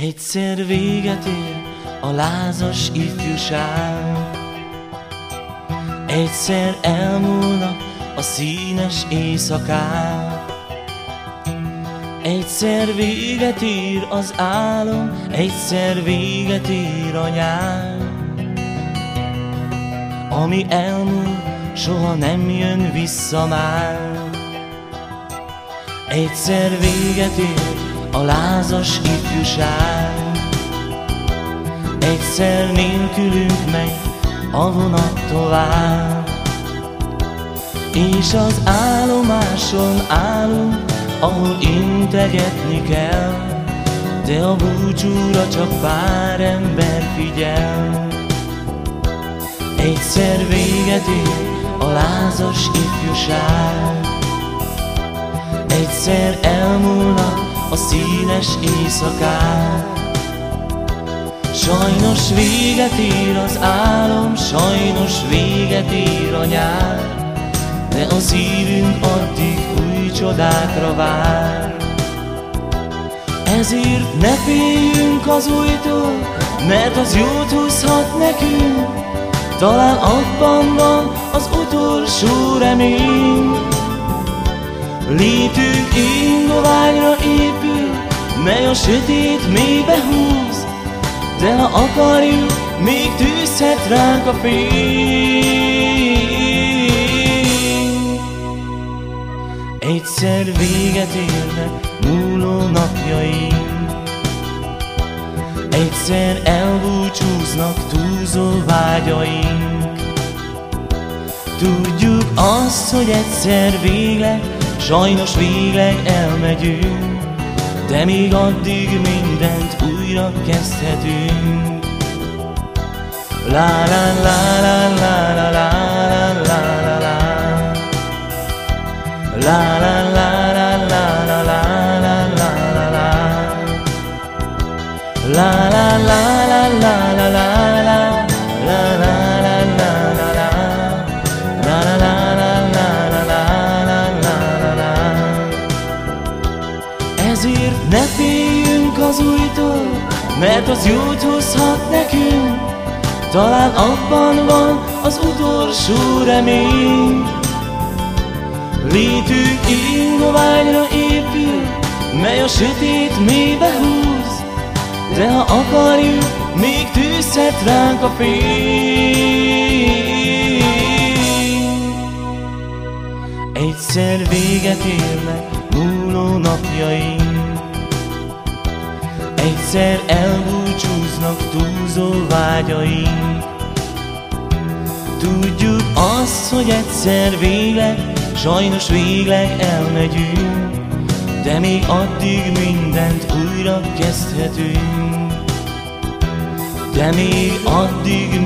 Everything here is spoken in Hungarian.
Egyszer véget ér a lázas ifjúság. Egyszer elmúlnak a színes éjszakák Egyszer véget ér az álom, egyszer véget ér a nyár. Ami elmúl, soha nem jön vissza már. Egyszer véget ér a lázas ifjúság. Egyszer nélkülünk megy a vonat tovább. És az állomáson állunk, ahol integetni kell De a búcsúra csak pár ember figyel. Egyszer véget ér a lázas ifjúság. Egyszer elmúlnak a színes éjszakák Sajnos véget ér az álom, sajnos véget ér a nyár. De a szívünk addig új csodákra vár. Ezért ne féljünk az újtól, mert az jót hozhat nekünk. Talán abban van az utolsó remény. Épül, mely a sötét mélybe húz, de ha akarjuk, még tűzhet ránk a fény. Egyszer véget érnek múló napjaink, Egyszer elbúcsúznak túlzó vágyaink. Tudjuk azt, hogy egyszer végleg Sajnos végleg elmegyünk, de még addig mindent újra kezdhetünk. La la la la la la la la la la La la la la la la la la la la La la la la la ne féljünk az újtól, mert az jót hozhat nekünk, talán abban van az utolsó remény. Létünk ingoványra épül, mely a sötét mélybe húz, de ha akarjuk, még tűzhet ránk a fény. Egyszer véget érnek múló napjaink, Egyszer elbúcsúznak túlzó vágyaink. Tudjuk azt, hogy egyszer végleg, sajnos végleg elmegyünk De még addig mindent újra kezdhetünk. De még addig